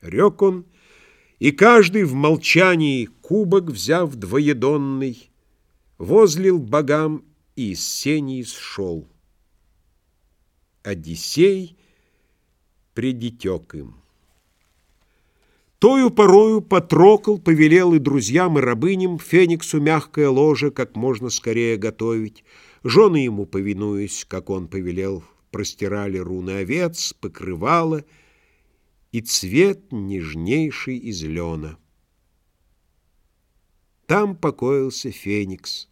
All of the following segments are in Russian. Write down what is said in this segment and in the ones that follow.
Рек он, и каждый в молчании, кубок взяв двоедонный, Возлил богам и из сеней сшел. Одиссей предитек им. Тою порою потрокал, повелел и друзьям, и рабыням Фениксу мягкое ложе как можно скорее готовить. Жены ему, повинуясь, как он повелел, простирали руны овец, покрывало и цвет нежнейший из лена. Там покоился Феникс,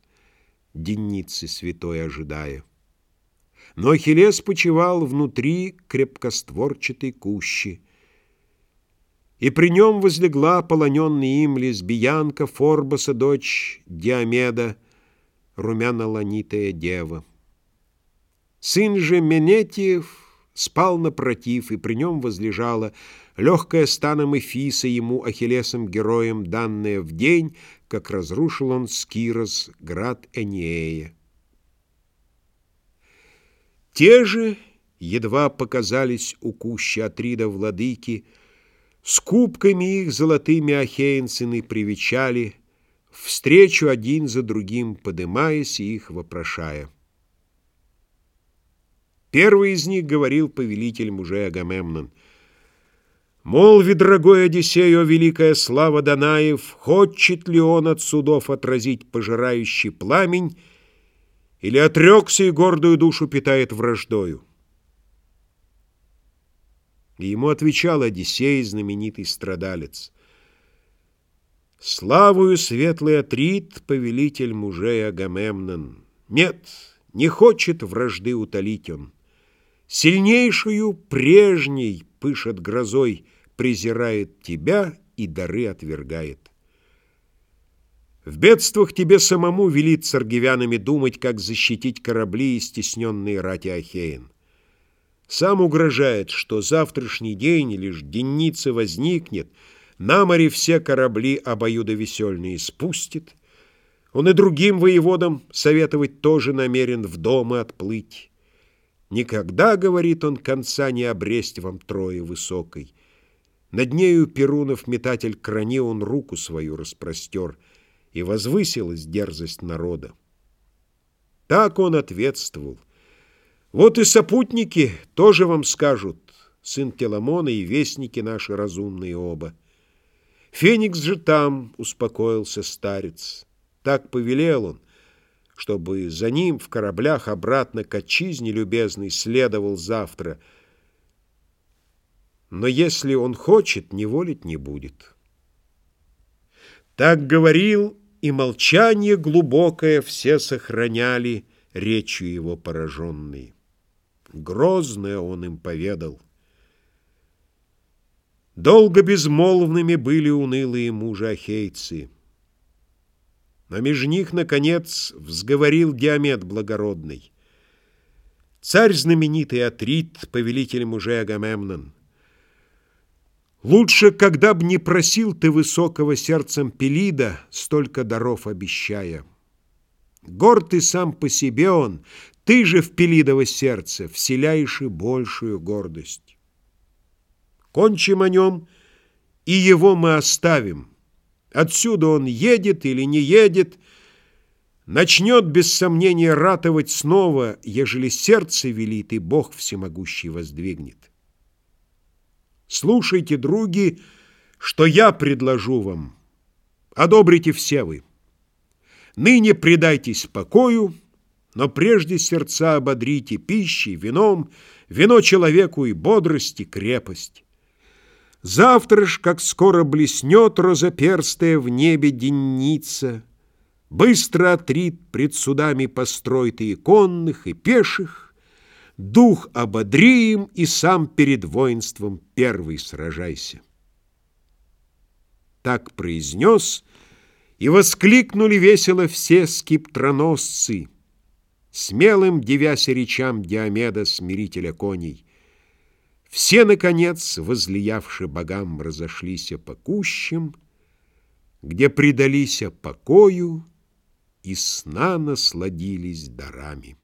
денницы святой ожидая. Но Ахиллес почивал внутри крепкостворчатой кущи, и при нем возлегла полоненный им лесбиянка Форбоса, дочь Диомеда, румяно-ланитая дева. Сын же Менетиев спал напротив, и при нем возлежала легкая станом Эфиса ему, Ахиллесом героем, данная в день, как разрушил он Скирос, град Энея. Те же едва показались у кущи Атрида владыки, с кубками их золотыми ахеинцины привечали, встречу один за другим подымаясь и их вопрошая. Первый из них говорил повелитель мужей Агамемнон. «Молви, дорогой Одиссей, о великая слава Данаев, хочет ли он от судов отразить пожирающий пламень, или отрекся и гордую душу питает враждою?» И ему отвечал Одиссей, знаменитый страдалец. «Славую светлый Атрит, повелитель мужей Агамемнон. Нет, не хочет вражды утолить он. Сильнейшую прежней пышет грозой, презирает тебя и дары отвергает. В бедствах тебе самому велит с аргивянами думать, как защитить корабли и стесненные рати Ахеин. Сам угрожает, что завтрашний день лишь денница возникнет, на море все корабли обоюдовесельные спустит. Он и другим воеводам советовать тоже намерен в дома отплыть. Никогда, говорит он, конца не обресть вам трое высокой. Над нею Перунов метатель крани он руку свою распростер, и возвысилась дерзость народа. Так он ответствовал — вот и сопутники тоже вам скажут, сын Теламона и вестники наши разумные оба. Феникс же там, успокоился старец. Так повелел он, чтобы за ним в кораблях обратно к отчизне любезный следовал завтра. Но если он хочет, неволить не будет. Так говорил, и молчание глубокое все сохраняли, речью его пораженные. Грозное он им поведал. Долго безмолвными были унылые мужи-ахейцы. Но меж них, наконец, взговорил Диамет благородный. Царь знаменитый Атрит, повелитель мужей Агамемнон. Лучше, когда б не просил ты высокого сердцем Пелида, столько даров обещая. Гор ты сам по себе он, ты же в Пелидово сердце вселяешь и большую гордость. Кончим о нем, и его мы оставим. Отсюда он едет или не едет, начнет без сомнения ратовать снова, ежели сердце велит и Бог всемогущий воздвигнет. Слушайте, други, что я предложу вам. Одобрите все вы. Ныне предайтесь покою, но прежде сердца ободрите пищей, вином, вино человеку и бодрость, и крепость. Завтра ж, как скоро блеснет розоперстая в небе денница, Быстро отрит пред судами построй ты и конных, и пеших, Дух ободри им, и сам перед воинством первый сражайся. Так произнес, и воскликнули весело все скиптроносцы — смелым девяся речам Диомеда, смирителя коней. Все, наконец, возлиявши богам, разошлись по кущам, где предались покою и сна насладились дарами.